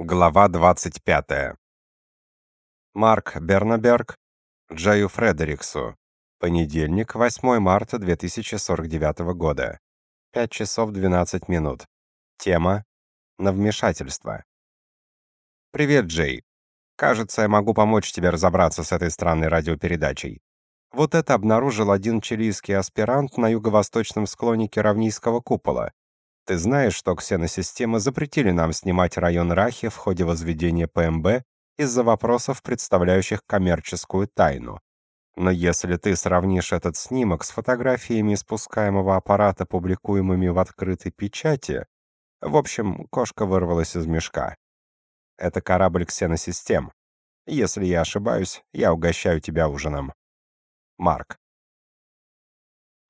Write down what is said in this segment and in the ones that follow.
Глава 25. Марк Бернаберг Джаю Фредериксу. Понедельник, 8 марта 2049 года. 5 часов 12 минут. Тема на вмешательство. Привет, Джей. Кажется, я могу помочь тебе разобраться с этой странной радиопередачей. Вот это обнаружил один чилийский аспирант на юго-восточном склоне Керавнийского купола. Ты знаешь, что ксеносистемы запретили нам снимать район Рахи в ходе возведения ПМБ из-за вопросов, представляющих коммерческую тайну. Но если ты сравнишь этот снимок с фотографиями спускаемого аппарата, публикуемыми в открытой печати, в общем, кошка вырвалась из мешка. Это корабль ксеносистем. Если я ошибаюсь, я угощаю тебя ужином. Марк.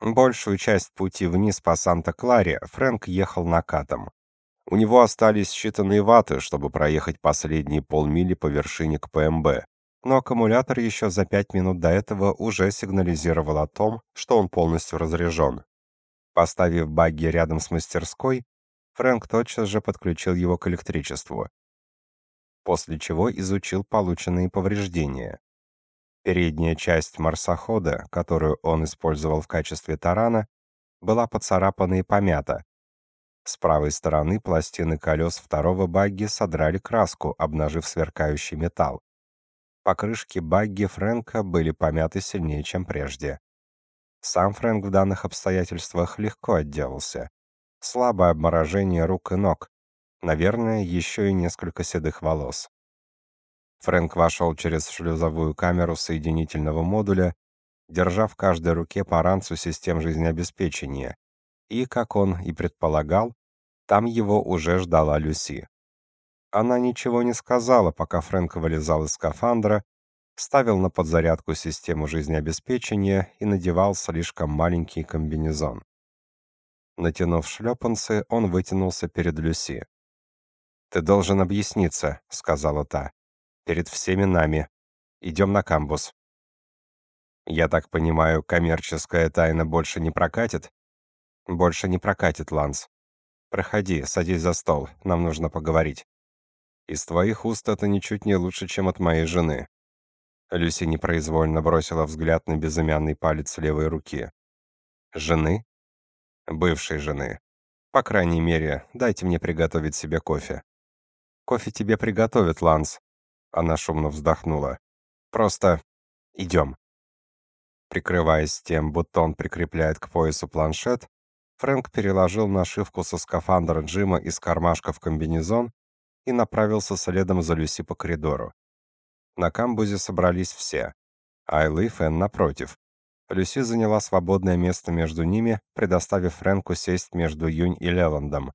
Большую часть пути вниз по Санта-Кларе Фрэнк ехал накатом. У него остались считанные ваты, чтобы проехать последние полмили по вершине к ПМБ. Но аккумулятор еще за пять минут до этого уже сигнализировал о том, что он полностью разряжен. Поставив багги рядом с мастерской, Фрэнк тотчас же подключил его к электричеству. После чего изучил полученные повреждения. Передняя часть марсохода, которую он использовал в качестве тарана, была поцарапана и помята. С правой стороны пластины колес второго багги содрали краску, обнажив сверкающий металл. Покрышки багги Фрэнка были помяты сильнее, чем прежде. Сам Фрэнк в данных обстоятельствах легко отделался. Слабое обморожение рук и ног. Наверное, еще и несколько седых волос. Фрэнк вошел через шлюзовую камеру соединительного модуля, держа в каждой руке по ранцу систем жизнеобеспечения. И, как он и предполагал, там его уже ждала Люси. Она ничего не сказала, пока Фрэнк вылезал из скафандра, ставил на подзарядку систему жизнеобеспечения и надевал слишком маленький комбинезон. Натянув шлепанцы, он вытянулся перед Люси. «Ты должен объясниться», — сказала та перед всеми нами. Идем на камбус. Я так понимаю, коммерческая тайна больше не прокатит? Больше не прокатит, Ланс. Проходи, садись за стол, нам нужно поговорить. Из твоих уст это ничуть не лучше, чем от моей жены. Люси непроизвольно бросила взгляд на безымянный палец левой руки. Жены? Бывшей жены. По крайней мере, дайте мне приготовить себе кофе. Кофе тебе приготовят, Ланс. Она шумно вздохнула. Просто идем. Прикрываясь тем, будто он прикрепляет к поясу планшет, Фрэнк переложил нашивку со скафандра Джима из кармашка в комбинезон и направился следом за Люси по коридору. На камбузе собрались все. Айла и Фэн напротив. Люси заняла свободное место между ними, предоставив Фрэнку сесть между Юнь и Леландом.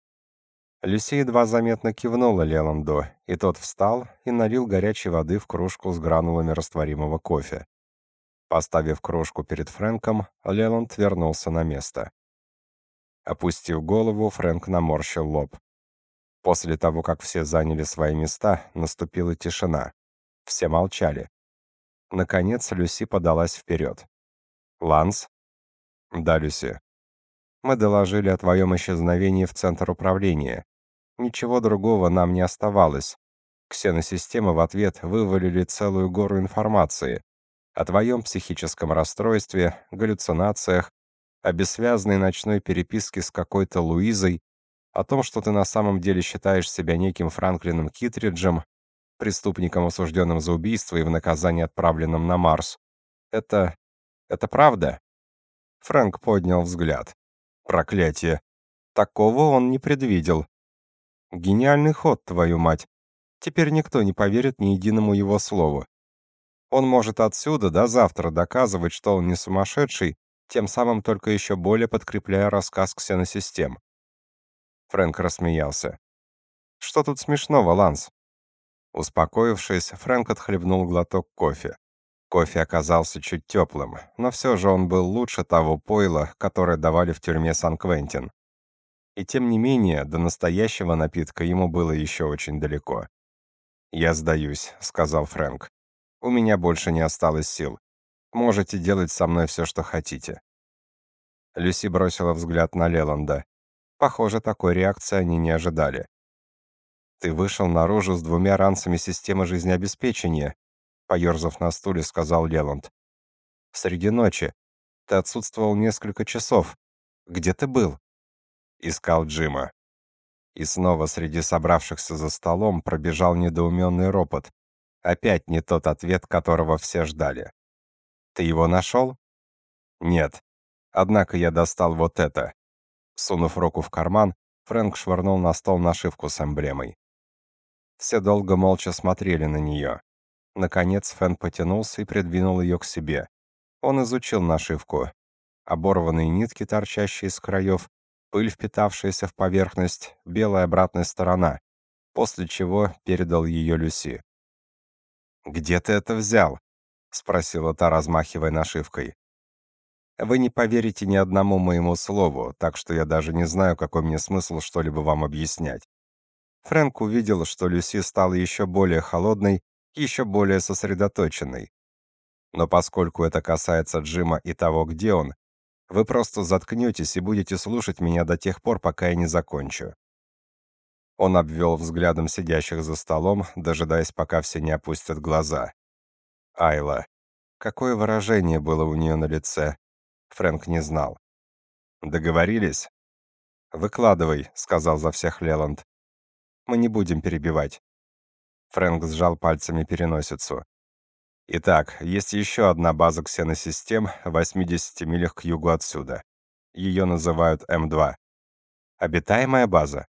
Люси едва заметно кивнула Леланду, и тот встал и налил горячей воды в кружку с гранулами растворимого кофе. Поставив кружку перед Фрэнком, Леланд вернулся на место. Опустив голову, Фрэнк наморщил лоб. После того, как все заняли свои места, наступила тишина. Все молчали. Наконец Люси подалась вперед. «Ланс?» «Да, Люси. Мы доложили о твоем исчезновении в Центр управления. Ничего другого нам не оставалось. Ксеносистемы в ответ вывалили целую гору информации о твоем психическом расстройстве, галлюцинациях, о бессвязной ночной переписке с какой-то Луизой, о том, что ты на самом деле считаешь себя неким Франклином Китриджем, преступником, осужденным за убийство и в наказание отправленным на Марс. Это... это правда?» Фрэнк поднял взгляд. «Проклятие! Такого он не предвидел. Гениальный ход, твою мать. Теперь никто не поверит ни единому его слову. Он может отсюда до завтра доказывать, что он не сумасшедший, тем самым только еще более подкрепляя рассказ ксеносистем. Фрэнк рассмеялся. Что тут смешного, Ланс? Успокоившись, Фрэнк отхлебнул глоток кофе. Кофе оказался чуть теплым, но все же он был лучше того пойла, которое давали в тюрьме Сан-Квентин. И тем не менее, до настоящего напитка ему было еще очень далеко. «Я сдаюсь», — сказал Фрэнк. «У меня больше не осталось сил. Можете делать со мной все, что хотите». Люси бросила взгляд на Леланда. Похоже, такой реакции они не ожидали. Ты вышел наружу с двумя ранцами системы жизнеобеспечения, поерзав на стуле, сказал Леланд. Среди ночи. Ты отсутствовал несколько часов. Где ты был? Искал Джима. И снова среди собравшихся за столом пробежал недоуменный ропот. Опять не тот ответ, которого все ждали. Ты его нашел? Нет. Однако я достал вот это. Сунув руку в карман, Фрэнк швырнул на стол нашивку с эмблемой. Все долго молча смотрели на нее. Наконец Фэн потянулся и придвинул ее к себе. Он изучил нашивку. Оборванные нитки, торчащие из краев, пыль, впитавшаяся в поверхность, белая обратная сторона, после чего передал ее Люси. «Где ты это взял?» — спросила та, размахивая нашивкой. «Вы не поверите ни одному моему слову, так что я даже не знаю, какой мне смысл что-либо вам объяснять». Фрэнк увидел, что Люси стала еще более холодной, еще более сосредоточенной. Но поскольку это касается Джима и того, где он, вы просто заткнетесь и будете слушать меня до тех пор, пока я не закончу. Он обвел взглядом сидящих за столом, дожидаясь, пока все не опустят глаза. Айла. Какое выражение было у нее на лице? Фрэнк не знал. Договорились? Выкладывай, сказал за всех Леланд. Мы не будем перебивать. Фрэнк сжал пальцами переносицу. Итак, есть еще одна база ксеносистем в 80 милях к югу отсюда. Ее называют М2. Обитаемая база?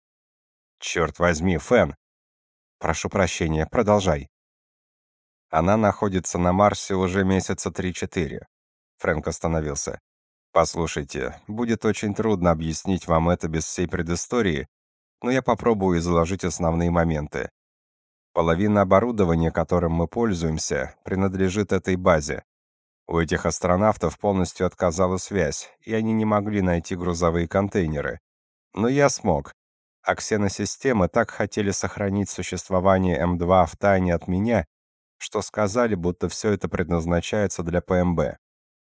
Черт возьми, Фэн. Прошу прощения, продолжай. Она находится на Марсе уже месяца 3-4. Фрэнк остановился. Послушайте, будет очень трудно объяснить вам это без всей предыстории, но я попробую изложить основные моменты. Половина оборудования, которым мы пользуемся, принадлежит этой базе. У этих астронавтов полностью отказала связь, и они не могли найти грузовые контейнеры. Но я смог. А ксеносистемы так хотели сохранить существование М2 в тайне от меня, что сказали, будто все это предназначается для ПМБ.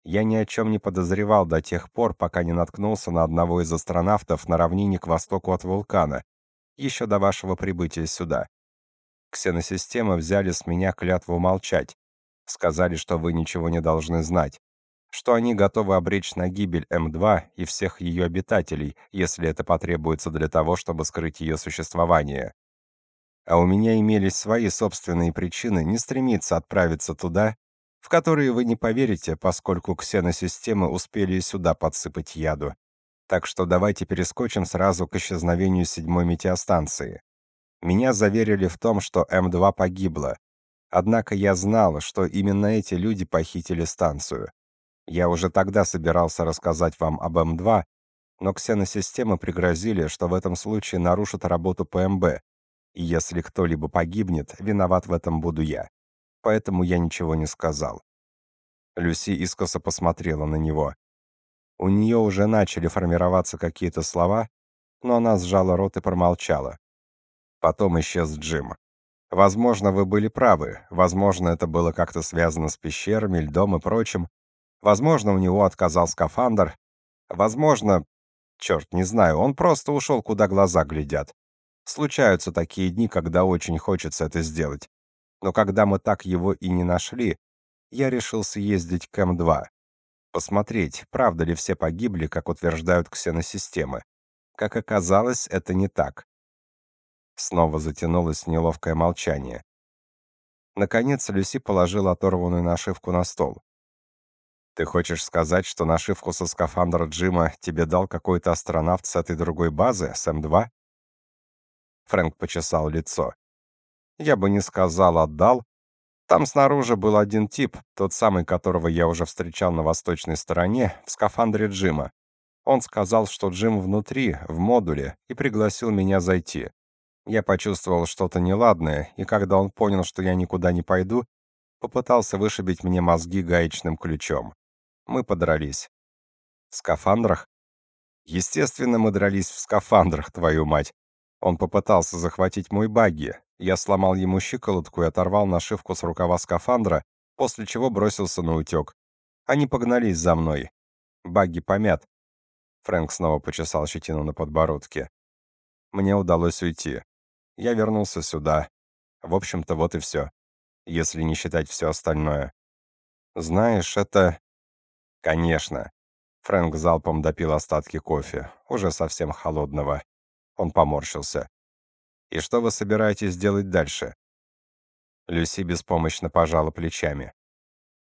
Я ни о чем не подозревал до тех пор, пока не наткнулся на одного из астронавтов на равнине к востоку от вулкана, еще до вашего прибытия сюда. Ксеносистемы взяли с меня клятву молчать. Сказали, что вы ничего не должны знать. Что они готовы обречь на гибель М2 и всех ее обитателей, если это потребуется для того, чтобы скрыть ее существование. А у меня имелись свои собственные причины не стремиться отправиться туда, в которые вы не поверите, поскольку ксеносистемы успели сюда подсыпать яду. Так что давайте перескочим сразу к исчезновению седьмой метеостанции. Меня заверили в том, что М2 погибла. Однако я знал, что именно эти люди похитили станцию. Я уже тогда собирался рассказать вам об М2, но ксеносистемы пригрозили, что в этом случае нарушат работу ПМБ. И если кто-либо погибнет, виноват в этом буду я. Поэтому я ничего не сказал. Люси искоса посмотрела на него. У нее уже начали формироваться какие-то слова, но она сжала рот и промолчала. Потом исчез Джим. Возможно, вы были правы. Возможно, это было как-то связано с пещерами, льдом и прочим. Возможно, у него отказал скафандр. Возможно, черт, не знаю, он просто ушел, куда глаза глядят. Случаются такие дни, когда очень хочется это сделать. Но когда мы так его и не нашли, я решил съездить к М2. Посмотреть, правда ли все погибли, как утверждают ксеносистемы. Как оказалось, это не так. Снова затянулось неловкое молчание. Наконец Люси положила оторванную нашивку на стол. «Ты хочешь сказать, что нашивку со скафандра Джима тебе дал какой-то астронавт с этой другой базы, с М2?» Фрэнк почесал лицо. «Я бы не сказал «отдал». Там снаружи был один тип, тот самый, которого я уже встречал на восточной стороне, в скафандре Джима. Он сказал, что Джим внутри, в модуле, и пригласил меня зайти. Я почувствовал что-то неладное, и когда он понял, что я никуда не пойду, попытался вышибить мне мозги гаечным ключом. Мы подрались. В скафандрах? Естественно, мы дрались в скафандрах, твою мать. Он попытался захватить мой багги. Я сломал ему щиколотку и оторвал нашивку с рукава скафандра, после чего бросился на утек. Они погнались за мной. Багги помят. Фрэнк снова почесал щетину на подбородке. Мне удалось уйти. Я вернулся сюда. В общем-то, вот и все. Если не считать все остальное. Знаешь, это... Конечно. Фрэнк залпом допил остатки кофе, уже совсем холодного. Он поморщился. «И что вы собираетесь делать дальше?» Люси беспомощно пожала плечами.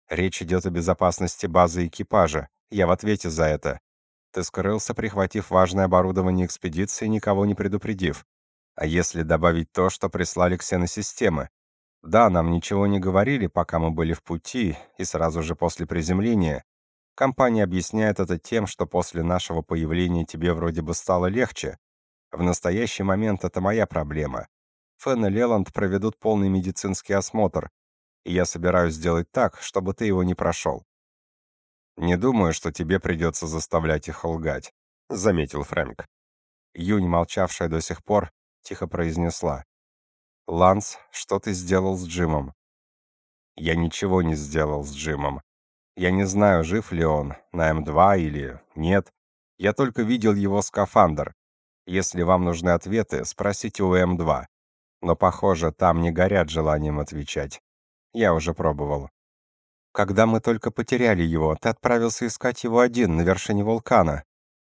«Речь идет о безопасности базы экипажа. Я в ответе за это. Ты скрылся, прихватив важное оборудование экспедиции, никого не предупредив. А если добавить то, что прислали ксеносистемы? Да, нам ничего не говорили, пока мы были в пути, и сразу же после приземления. Компания объясняет это тем, что после нашего появления тебе вроде бы стало легче, в настоящий момент это моя проблема. Фэн и Леланд проведут полный медицинский осмотр, и я собираюсь сделать так, чтобы ты его не прошел. Не думаю, что тебе придется заставлять их лгать, заметил Фрэнк. Юнь, молчавшая до сих пор, тихо произнесла: "Ланс, что ты сделал с Джимом?" "Я ничего не сделал с Джимом. Я не знаю, жив ли он на М2 или нет. Я только видел его скафандр. Если вам нужны ответы, спросите у М2. Но, похоже, там не горят желанием отвечать. Я уже пробовал. Когда мы только потеряли его, ты отправился искать его один на вершине вулкана.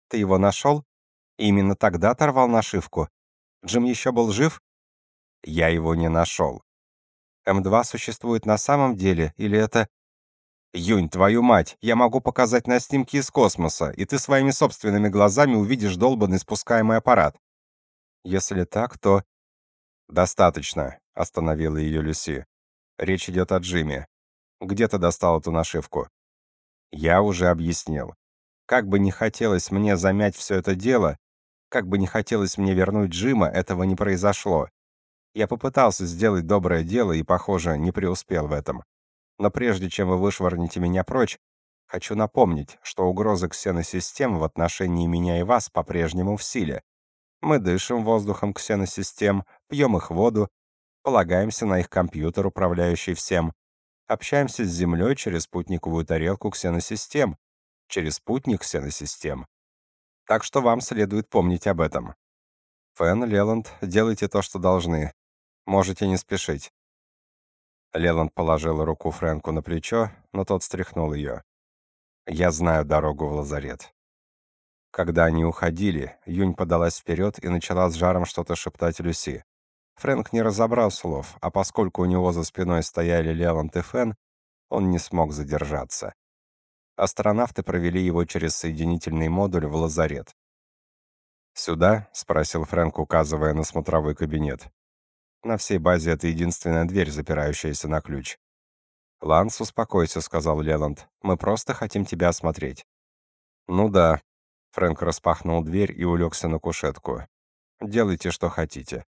Ты его нашел? Именно тогда оторвал нашивку. Джим еще был жив? Я его не нашел. М2 существует на самом деле или это Юнь, твою мать, я могу показать на снимки из космоса, и ты своими собственными глазами увидишь долбанный спускаемый аппарат. Если так, то достаточно, остановила ее Люси. Речь идет о Джиме. Где ты достал эту нашивку? Я уже объяснил. Как бы не хотелось мне замять все это дело, как бы не хотелось мне вернуть Джима, этого не произошло. Я попытался сделать доброе дело и, похоже, не преуспел в этом. Но прежде чем вы вышвырнете меня прочь, хочу напомнить, что угрозы ксеносистем в отношении меня и вас по-прежнему в силе. Мы дышим воздухом ксеносистем, пьем их воду, полагаемся на их компьютер, управляющий всем, общаемся с Землей через спутниковую тарелку ксеносистем, через спутник ксеносистем. Так что вам следует помнить об этом. Фэн, Леланд, делайте то, что должны. Можете не спешить. Леланд положил руку Фрэнку на плечо, но тот стряхнул ее. «Я знаю дорогу в лазарет». Когда они уходили, Юнь подалась вперед и начала с жаром что-то шептать Люси. Фрэнк не разобрал слов, а поскольку у него за спиной стояли Леланд и Фэн, он не смог задержаться. Астронавты провели его через соединительный модуль в лазарет. «Сюда?» — спросил Фрэнк, указывая на смотровой кабинет. На всей базе это единственная дверь, запирающаяся на ключ. «Ланс, успокойся», — сказал Леланд. «Мы просто хотим тебя осмотреть». «Ну да». Фрэнк распахнул дверь и улегся на кушетку. «Делайте, что хотите.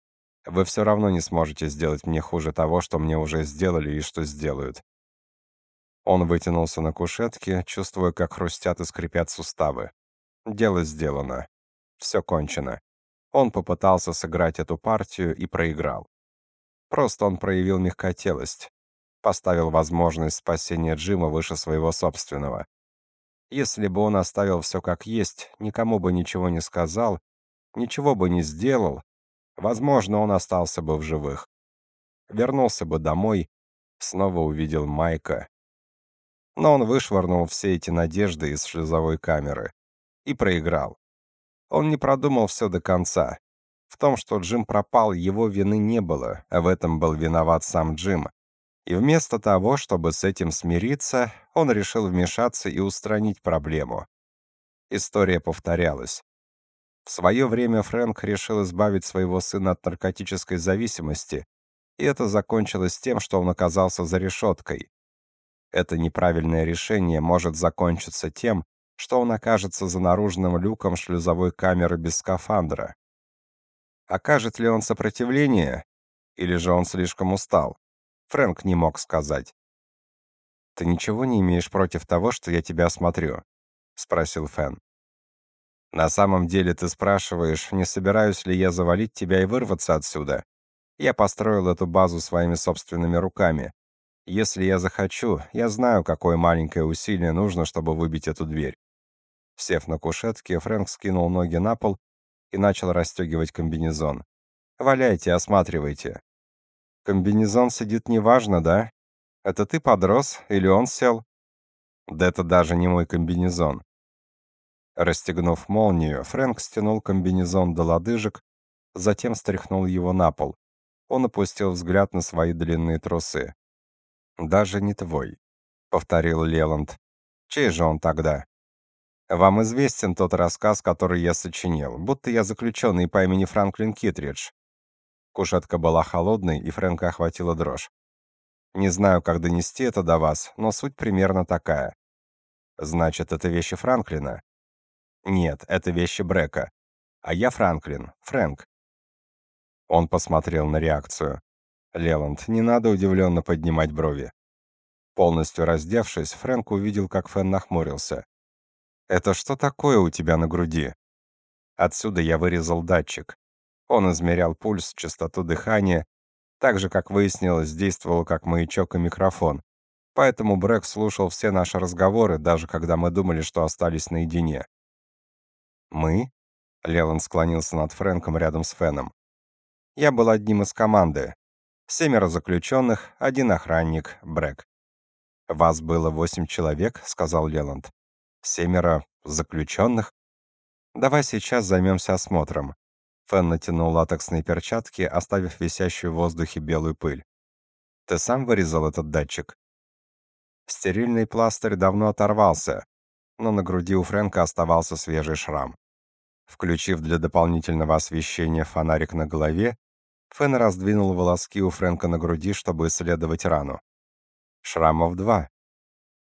Вы все равно не сможете сделать мне хуже того, что мне уже сделали и что сделают». Он вытянулся на кушетке, чувствуя, как хрустят и скрипят суставы. Дело сделано. Все кончено. Он попытался сыграть эту партию и проиграл. Просто он проявил мягкотелость, поставил возможность спасения Джима выше своего собственного. Если бы он оставил все как есть, никому бы ничего не сказал, ничего бы не сделал, возможно, он остался бы в живых. Вернулся бы домой, снова увидел Майка. Но он вышвырнул все эти надежды из шлюзовой камеры и проиграл. Он не продумал все до конца. В том, что Джим пропал, его вины не было, а в этом был виноват сам Джим. И вместо того, чтобы с этим смириться, он решил вмешаться и устранить проблему. История повторялась. В свое время Фрэнк решил избавить своего сына от наркотической зависимости, и это закончилось тем, что он оказался за решеткой. Это неправильное решение может закончиться тем, что он окажется за наружным люком шлюзовой камеры без скафандра. Окажет ли он сопротивление, или же он слишком устал? Фрэнк не мог сказать. «Ты ничего не имеешь против того, что я тебя осмотрю?» — спросил Фэн. «На самом деле ты спрашиваешь, не собираюсь ли я завалить тебя и вырваться отсюда. Я построил эту базу своими собственными руками. Если я захочу, я знаю, какое маленькое усилие нужно, чтобы выбить эту дверь». Сев на кушетке, Фрэнк скинул ноги на пол и начал расстегивать комбинезон. Валяйте, осматривайте. Комбинезон сидит неважно, да? Это ты подрос или он сел? Да это даже не мой комбинезон. Расстегнув молнию, Фрэнк стянул комбинезон до лодыжек, затем стряхнул его на пол. Он опустил взгляд на свои длинные трусы. «Даже не твой», — повторил Леланд. «Чей же он тогда?» «Вам известен тот рассказ, который я сочинил, будто я заключенный по имени Франклин Китридж». Кушетка была холодной, и Фрэнка охватила дрожь. «Не знаю, как донести это до вас, но суть примерно такая. Значит, это вещи Франклина?» «Нет, это вещи Брека. А я Франклин, Фрэнк. Он посмотрел на реакцию. Леланд, не надо удивленно поднимать брови. Полностью раздевшись, Фрэнк увидел, как Фэн нахмурился. «Это что такое у тебя на груди?» Отсюда я вырезал датчик. Он измерял пульс, частоту дыхания, так же, как выяснилось, действовал как маячок и микрофон. Поэтому Брэк слушал все наши разговоры, даже когда мы думали, что остались наедине. «Мы?» — Леланд склонился над Фрэнком рядом с Феном. Я был одним из команды. Семеро заключенных, один охранник, Брэк. «Вас было восемь человек», — сказал Леланд. «Семеро заключенных?» «Давай сейчас займемся осмотром». Фэн натянул латексные перчатки, оставив висящую в воздухе белую пыль. «Ты сам вырезал этот датчик?» Стерильный пластырь давно оторвался, но на груди у Фрэнка оставался свежий шрам. Включив для дополнительного освещения фонарик на голове, Фэн раздвинул волоски у Фрэнка на груди, чтобы исследовать рану. Шрамов два.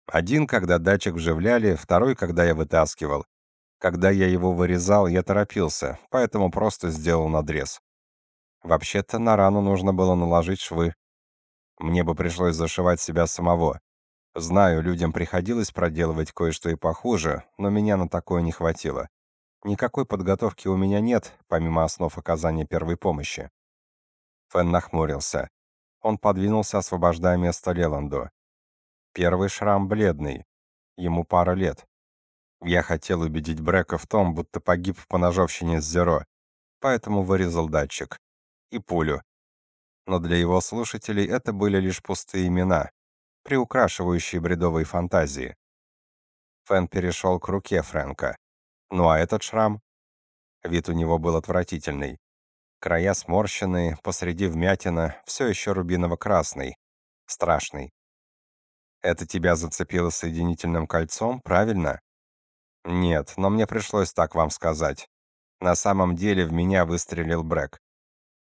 Один, когда датчик вживляли, второй, когда я вытаскивал. Когда я его вырезал, я торопился, поэтому просто сделал надрез. Вообще-то на рану нужно было наложить швы. Мне бы пришлось зашивать себя самого. Знаю, людям приходилось проделывать кое-что и похуже, но меня на такое не хватило. Никакой подготовки у меня нет, помимо основ оказания первой помощи. Фэн нахмурился. Он подвинулся, освобождая место Леланду. Первый шрам бледный. Ему пара лет. Я хотел убедить Брека в том, будто погиб в поножовщине с Зеро, поэтому вырезал датчик. И пулю. Но для его слушателей это были лишь пустые имена, приукрашивающие бредовые фантазии. Фэн перешел к руке Фрэнка. Ну а этот шрам? Вид у него был отвратительный. Края сморщенные, посреди вмятина, все еще рубиново-красный. Страшный. Это тебя зацепило соединительным кольцом, правильно? Нет, но мне пришлось так вам сказать. На самом деле в меня выстрелил Брэк.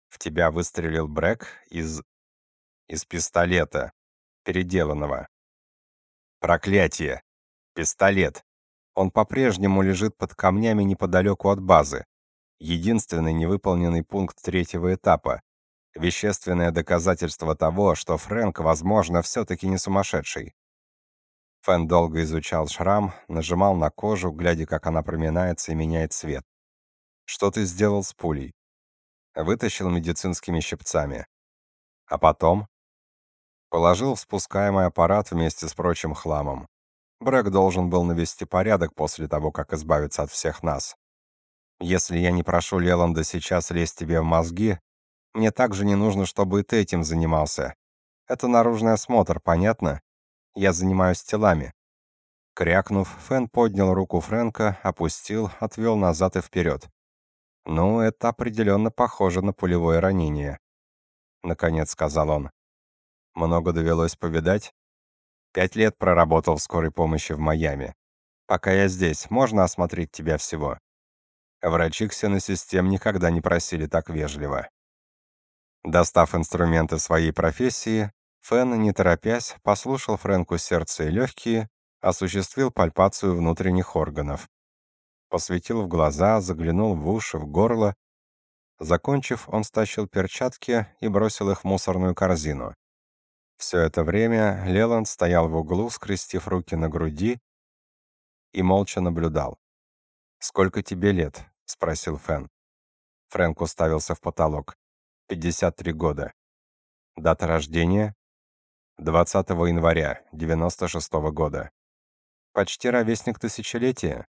В тебя выстрелил Брэк из... из пистолета, переделанного. Проклятие! Пистолет! Он по-прежнему лежит под камнями неподалеку от базы. Единственный невыполненный пункт третьего этапа. Вещественное доказательство того, что Фрэнк, возможно, все-таки не сумасшедший. Фэн долго изучал шрам, нажимал на кожу, глядя, как она проминается и меняет цвет. «Что ты сделал с пулей?» Вытащил медицинскими щипцами. А потом? Положил в спускаемый аппарат вместе с прочим хламом. Брэк должен был навести порядок после того, как избавиться от всех нас. Если я не прошу Леланда сейчас лезть тебе в мозги, мне также не нужно, чтобы ты этим занимался. Это наружный осмотр, понятно? Я занимаюсь телами». Крякнув, Фэн поднял руку Фрэнка, опустил, отвел назад и вперед. «Ну, это определенно похоже на пулевое ранение», — наконец сказал он. «Много довелось повидать?» «Пять лет проработал в скорой помощи в Майами. Пока я здесь, можно осмотреть тебя всего?» Врачи ксеносистем никогда не просили так вежливо. Достав инструменты своей профессии, Фэн, не торопясь, послушал Фрэнку сердце и легкие, осуществил пальпацию внутренних органов. Посветил в глаза, заглянул в уши, в горло. Закончив, он стащил перчатки и бросил их в мусорную корзину. Все это время Леланд стоял в углу, скрестив руки на груди и молча наблюдал. «Сколько тебе лет?» — спросил Фэн. Фрэнк уставился в потолок. «53 года». «Дата рождения?» «20 января 96 -го года». «Почти ровесник тысячелетия?»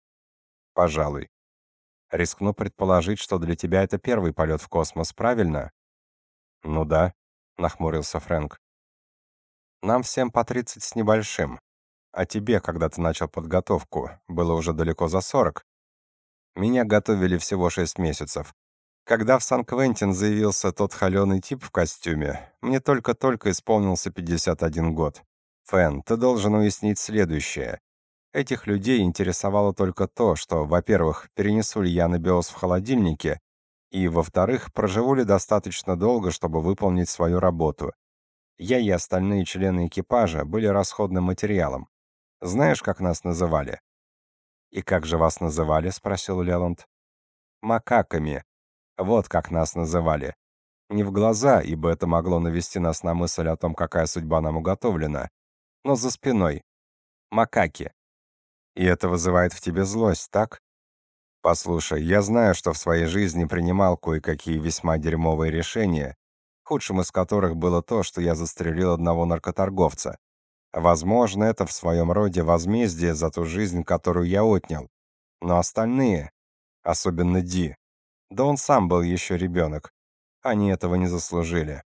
«Пожалуй». Рискну предположить, что для тебя это первый полет в космос, правильно? Ну да, нахмурился Фрэнк. Нам всем по 30 с небольшим. А тебе, когда ты начал подготовку, было уже далеко за 40. Меня готовили всего 6 месяцев. Когда в Сан-Квентин заявился тот холеный тип в костюме, мне только-только исполнился 51 год. Фэн, ты должен уяснить следующее. Этих людей интересовало только то, что, во-первых, перенесу ли я анабиоз в холодильнике, и, во-вторых, проживу ли достаточно долго, чтобы выполнить свою работу. Я и остальные члены экипажа были расходным материалом. Знаешь, как нас называли? И как же вас называли, спросил Леланд. Макаками. Вот как нас называли. Не в глаза, ибо это могло навести нас на мысль о том, какая судьба нам уготовлена, но за спиной. Макаки. И это вызывает в тебе злость, так? Послушай, я знаю, что в своей жизни принимал кое-какие весьма дерьмовые решения, худшим из которых было то, что я застрелил одного наркоторговца. Возможно, это в своем роде возмездие за ту жизнь, которую я отнял. Но остальные, особенно Ди, да он сам был еще ребенок, они этого не заслужили.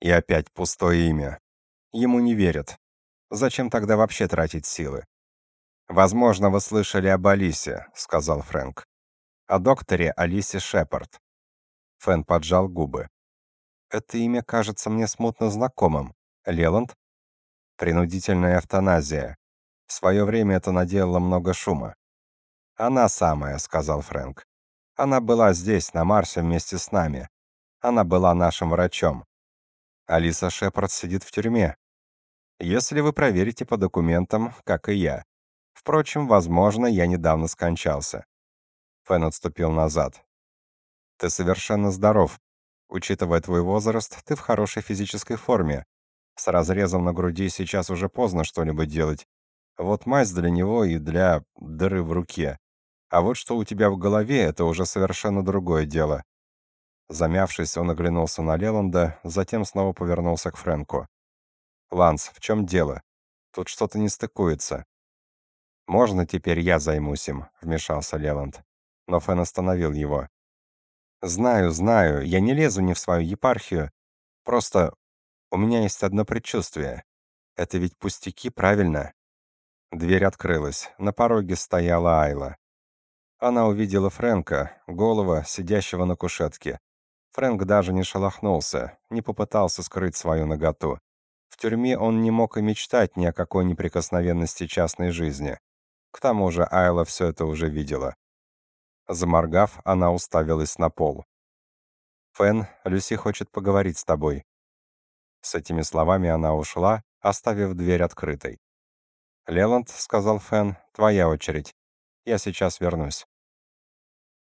И опять пустое имя. Ему не верят. Зачем тогда вообще тратить силы? Возможно, вы слышали об Алисе, сказал Фрэнк. О докторе Алисе Шепард. Фэн поджал губы. Это имя кажется мне смутно знакомым. Леланд? Принудительная эвтаназия. В свое время это наделало много шума. Она самая, сказал Фрэнк. Она была здесь, на Марсе вместе с нами. Она была нашим врачом. Алиса Шепард сидит в тюрьме. Если вы проверите по документам, как и я. Впрочем, возможно, я недавно скончался. Фэн отступил назад. Ты совершенно здоров. Учитывая твой возраст, ты в хорошей физической форме. С разрезом на груди сейчас уже поздно что-либо делать. Вот мазь для него и для дыры в руке. А вот что у тебя в голове это уже совершенно другое дело. Замявшись, он оглянулся на Леланда, затем снова повернулся к Фрэнку. Ланс, в чем дело? Тут что-то не стыкуется. Можно теперь я займусь им, вмешался Леланд. Но Фэн остановил его. Знаю, знаю, я не лезу ни в свою епархию. Просто у меня есть одно предчувствие. Это ведь пустяки, правильно? Дверь открылась. На пороге стояла Айла. Она увидела Фрэнка, голова, сидящего на кушетке. Фрэнк даже не шелохнулся, не попытался скрыть свою наготу. В тюрьме он не мог и мечтать ни о какой неприкосновенности частной жизни. К тому же Айла все это уже видела. Заморгав, она уставилась на пол. «Фэн, Люси хочет поговорить с тобой», с этими словами она ушла, оставив дверь открытой. «Леланд», — сказал Фэн, — «твоя очередь. Я сейчас вернусь».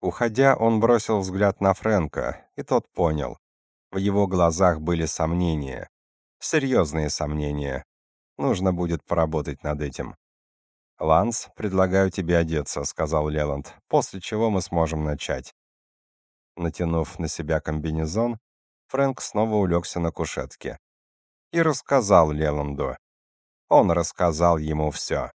Уходя, он бросил взгляд на Фрэнка, и тот понял. В его глазах были сомнения. Серьезные сомнения. Нужно будет поработать над этим. «Ланс, предлагаю тебе одеться», — сказал Леланд, «после чего мы сможем начать». Натянув на себя комбинезон, Фрэнк снова улегся на кушетке. И рассказал Леланду. Он рассказал ему все.